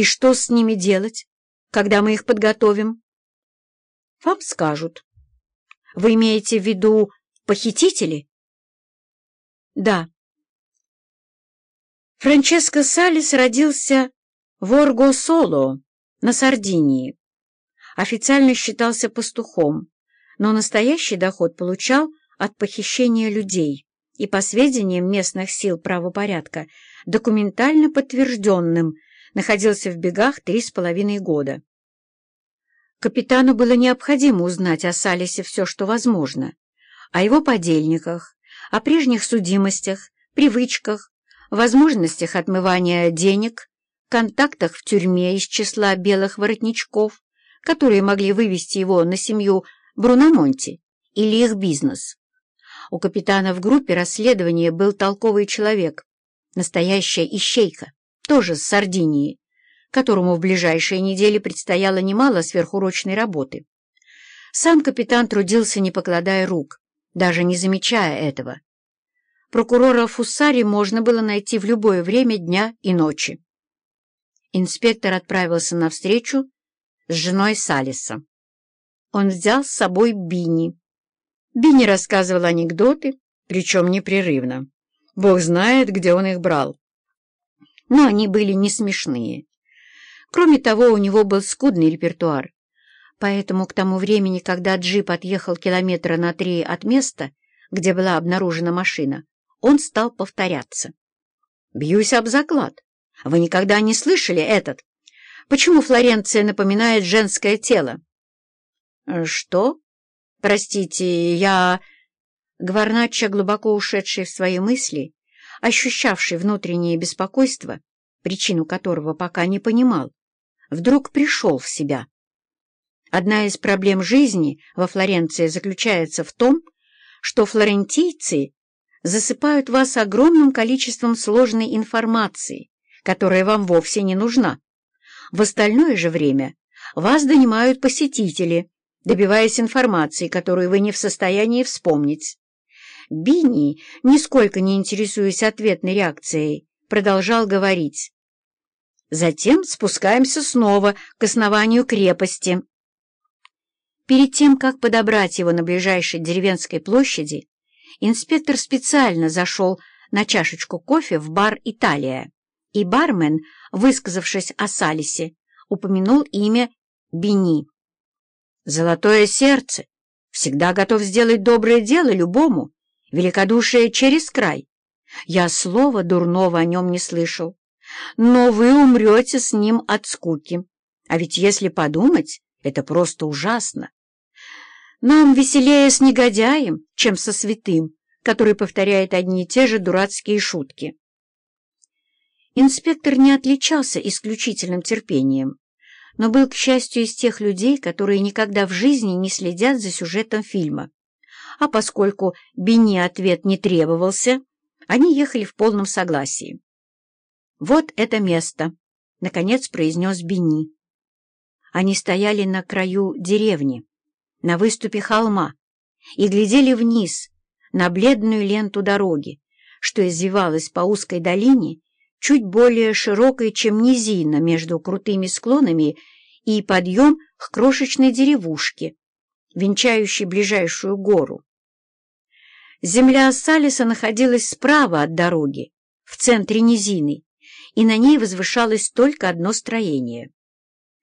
И что с ними делать, когда мы их подготовим? Вам скажут. Вы имеете в виду похитители? Да. Франческо Салис родился в Орго-Соло на Сардинии. Официально считался пастухом, но настоящий доход получал от похищения людей и, по сведениям местных сил правопорядка, документально подтвержденным, находился в бегах три с половиной года. Капитану было необходимо узнать о Салисе все, что возможно, о его подельниках, о прежних судимостях, привычках, возможностях отмывания денег, контактах в тюрьме из числа белых воротничков, которые могли вывести его на семью Бруномонти или их бизнес. У капитана в группе расследования был толковый человек, настоящая ищейка, тоже с Сардинии, которому в ближайшие недели предстояло немало сверхурочной работы. Сам капитан трудился, не покладая рук, даже не замечая этого. Прокурора Фуссари можно было найти в любое время дня и ночи. Инспектор отправился навстречу с женой Салиса. Он взял с собой Бини. Бини рассказывал анекдоты, причем непрерывно. Бог знает, где он их брал. Но они были не смешные. Кроме того, у него был скудный репертуар. Поэтому к тому времени, когда джип отъехал километра на три от места, где была обнаружена машина, он стал повторяться. «Бьюсь об заклад. Вы никогда не слышали этот? Почему Флоренция напоминает женское тело?» «Что? Простите, я...» Гварнача, глубоко ушедший в свои мысли, ощущавший внутреннее беспокойство, причину которого пока не понимал, вдруг пришел в себя. Одна из проблем жизни во Флоренции заключается в том, что флорентийцы засыпают вас огромным количеством сложной информации, которая вам вовсе не нужна. В остальное же время вас донимают посетители, добиваясь информации, которую вы не в состоянии вспомнить. Бини, нисколько не интересуясь ответной реакцией, продолжал говорить. Затем спускаемся снова к основанию крепости. Перед тем, как подобрать его на ближайшей деревенской площади, инспектор специально зашел на чашечку кофе в бар «Италия», и бармен, высказавшись о Салисе, упомянул имя Бини. «Золотое сердце! Всегда готов сделать доброе дело любому, великодушие через край. Я слова дурного о нем не слышал но вы умрете с ним от скуки. А ведь если подумать, это просто ужасно. Нам веселее с негодяем, чем со святым, который повторяет одни и те же дурацкие шутки. Инспектор не отличался исключительным терпением, но был, к счастью, из тех людей, которые никогда в жизни не следят за сюжетом фильма. А поскольку Бенни ответ не требовался, они ехали в полном согласии. «Вот это место», — наконец произнес Бени. Они стояли на краю деревни, на выступе холма, и глядели вниз, на бледную ленту дороги, что извивалась по узкой долине, чуть более широкой, чем низина между крутыми склонами и подъем к крошечной деревушке, венчающей ближайшую гору. Земля Салиса находилась справа от дороги, в центре низины, и на ней возвышалось только одно строение.